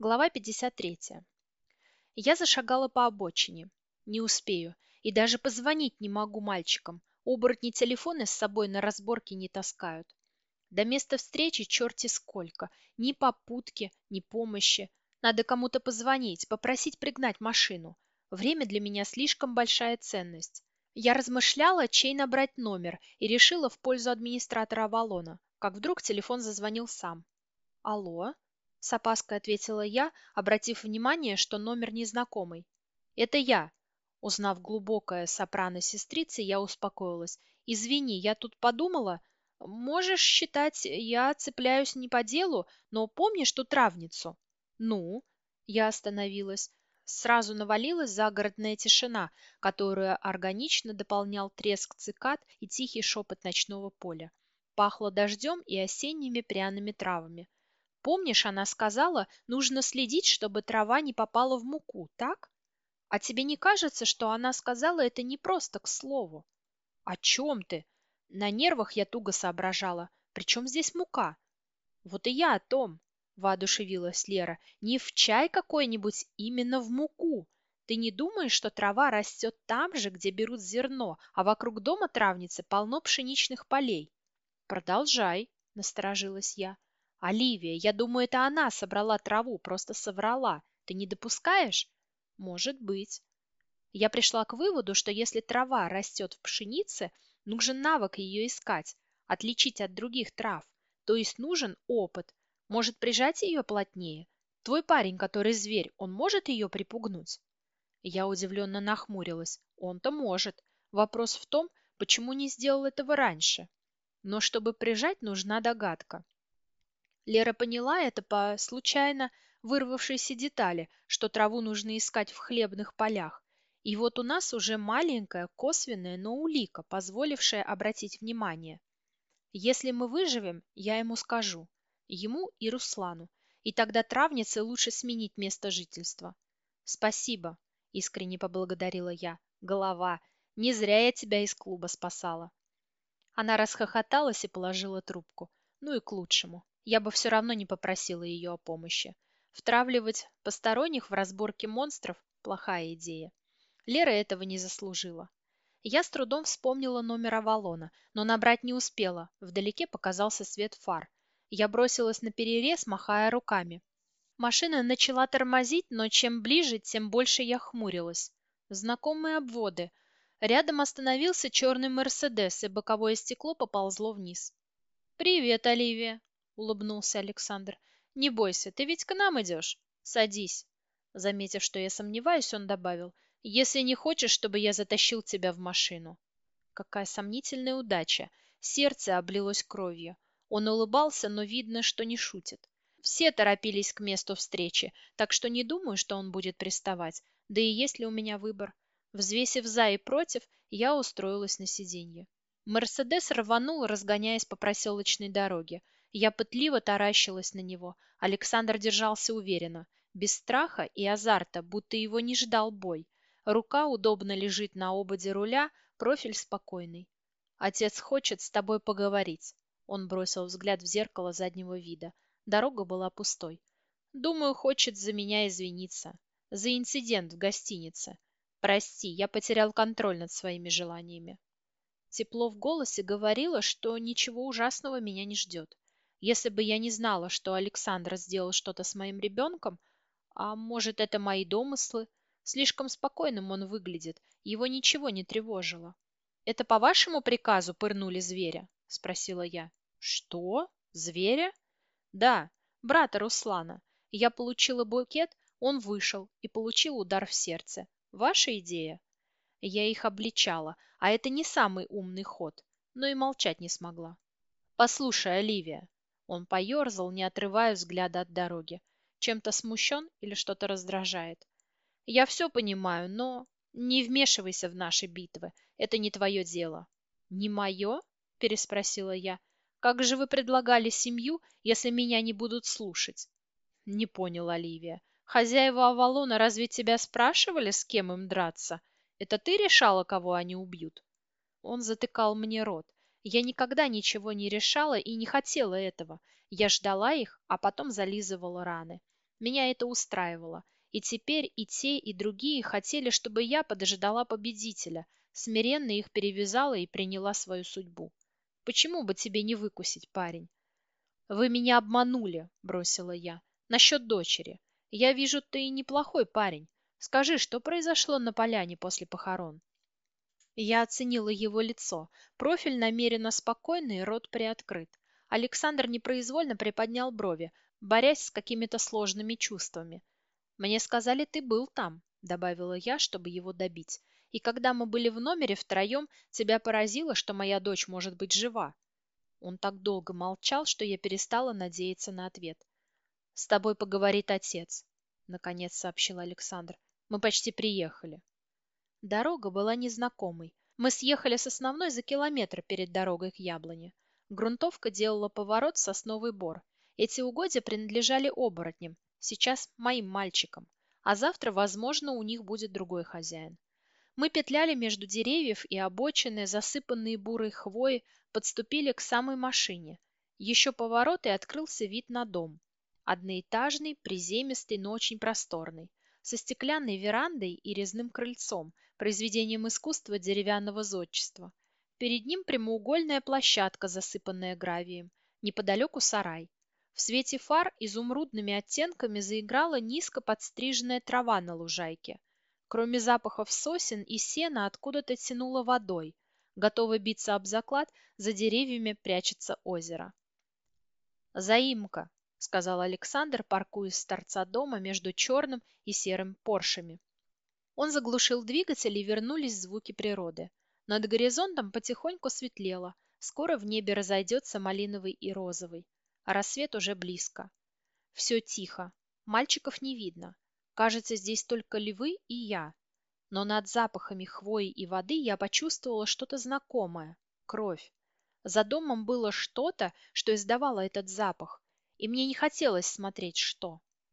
Глава 53. Я зашагала по обочине. Не успею. И даже позвонить не могу мальчикам. Оборотни телефоны с собой на разборке не таскают. До места встречи черти сколько. Ни попутки, ни помощи. Надо кому-то позвонить, попросить пригнать машину. Время для меня слишком большая ценность. Я размышляла, чей набрать номер, и решила в пользу администратора Авалона, как вдруг телефон зазвонил сам. «Алло?» — с опаской ответила я, обратив внимание, что номер незнакомый. «Это я». Узнав глубокое сопрано сестрицы, я успокоилась. «Извини, я тут подумала. Можешь считать, я цепляюсь не по делу, но помнишь ту травницу?» «Ну?» Я остановилась. Сразу навалилась загородная тишина, которую органично дополнял треск цикад и тихий шепот ночного поля. Пахло дождем и осенними пряными травами. Помнишь, она сказала, нужно следить, чтобы трава не попала в муку, так? А тебе не кажется, что она сказала это не просто к слову? О чем ты? На нервах я туго соображала. Причем здесь мука? Вот и я о том воодушевилась Лера. Не в чай какой-нибудь, именно в муку. Ты не думаешь, что трава растет там же, где берут зерно, а вокруг дома травницы полно пшеничных полей? Продолжай, насторожилась я. Оливия, я думаю, это она собрала траву, просто соврала. Ты не допускаешь? Может быть. Я пришла к выводу, что если трава растет в пшенице, нужен навык ее искать, отличить от других трав. То есть нужен опыт, может, прижать ее плотнее? Твой парень, который зверь, он может ее припугнуть? Я удивленно нахмурилась. Он-то может. Вопрос в том, почему не сделал этого раньше. Но чтобы прижать, нужна догадка. Лера поняла это по случайно вырвавшейся детали, что траву нужно искать в хлебных полях. И вот у нас уже маленькая, косвенная, но улика, позволившая обратить внимание. Если мы выживем, я ему скажу ему и Руслану, и тогда травнице лучше сменить место жительства. Спасибо, искренне поблагодарила я. Голова, не зря я тебя из клуба спасала. Она расхохоталась и положила трубку. Ну и к лучшему. Я бы все равно не попросила ее о помощи. Втравливать посторонних в разборке монстров – плохая идея. Лера этого не заслужила. Я с трудом вспомнила номер Авалона, но набрать не успела. Вдалеке показался свет фар. Я бросилась на перерез, махая руками. Машина начала тормозить, но чем ближе, тем больше я хмурилась. Знакомые обводы. Рядом остановился черный Мерседес, и боковое стекло поползло вниз. «Привет, Оливия!» — улыбнулся Александр. «Не бойся, ты ведь к нам идешь. Садись». Заметив, что я сомневаюсь, он добавил. «Если не хочешь, чтобы я затащил тебя в машину». Какая сомнительная удача. Сердце облилось кровью. Он улыбался, но видно, что не шутит. Все торопились к месту встречи, так что не думаю, что он будет приставать. Да и есть ли у меня выбор? Взвесив за и против, я устроилась на сиденье. Мерседес рванул, разгоняясь по проселочной дороге. Я пытливо таращилась на него. Александр держался уверенно, без страха и азарта, будто его не ждал бой. Рука удобно лежит на ободе руля, профиль спокойный. «Отец хочет с тобой поговорить». Он бросил взгляд в зеркало заднего вида. Дорога была пустой. Думаю, хочет за меня извиниться. За инцидент в гостинице. Прости, я потерял контроль над своими желаниями. Тепло в голосе говорило, что ничего ужасного меня не ждет. Если бы я не знала, что Александр сделал что-то с моим ребенком, а может, это мои домыслы, слишком спокойным он выглядит, его ничего не тревожило. «Это по вашему приказу пырнули зверя?» – спросила я. Что? Зверя? Да, брата Руслана. Я получила букет, он вышел и получил удар в сердце. Ваша идея? Я их обличала, а это не самый умный ход, но и молчать не смогла. Послушай, Оливия. Он поерзал, не отрывая взгляда от дороги. Чем-то смущен или что-то раздражает. Я все понимаю, но не вмешивайся в наши битвы. Это не твое дело. Не мое? Переспросила я. Как же вы предлагали семью, если меня не будут слушать? Не понял Оливия. Хозяева Авалона разве тебя спрашивали, с кем им драться? Это ты решала, кого они убьют? Он затыкал мне рот. Я никогда ничего не решала и не хотела этого. Я ждала их, а потом зализывала раны. Меня это устраивало, и теперь и те, и другие хотели, чтобы я подождала победителя, смиренно их перевязала и приняла свою судьбу. Почему бы тебе не выкусить, парень? Вы меня обманули, бросила я. Насчет дочери. Я вижу, ты неплохой парень. Скажи, что произошло на поляне после похорон? Я оценила его лицо. Профиль намеренно спокойный, рот приоткрыт. Александр непроизвольно приподнял брови, борясь с какими-то сложными чувствами. «Мне сказали, ты был там», — добавила я, чтобы его добить. «И когда мы были в номере втроем, тебя поразило, что моя дочь может быть жива». Он так долго молчал, что я перестала надеяться на ответ. «С тобой поговорит отец», — наконец сообщил Александр. «Мы почти приехали». Дорога была незнакомой. Мы съехали с основной за километр перед дорогой к яблоне. Грунтовка делала поворот в сосновый бор. Эти угодья принадлежали оборотням, сейчас моим мальчикам, а завтра, возможно, у них будет другой хозяин. Мы петляли между деревьев и обочины, засыпанные бурой хвоей, подступили к самой машине. Еще поворот и открылся вид на дом. Одноэтажный, приземистый, но очень просторный со стеклянной верандой и резным крыльцом, произведением искусства деревянного зодчества. Перед ним прямоугольная площадка, засыпанная гравием, неподалеку сарай. В свете фар изумрудными оттенками заиграла низко подстриженная трава на лужайке. Кроме запахов сосен и сена откуда-то тянуло водой. Готово биться об заклад, за деревьями прячется озеро. Заимка, — сказал Александр, паркуясь с торца дома между черным и серым поршами. Он заглушил двигатель, и вернулись звуки природы. Над горизонтом потихоньку светлело. Скоро в небе разойдется малиновый и розовый. А рассвет уже близко. Все тихо. Мальчиков не видно. Кажется, здесь только львы и я. Но над запахами хвои и воды я почувствовала что-то знакомое. Кровь. За домом было что-то, что издавало этот запах и мне не хотелось смотреть, что.